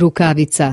Rukavica.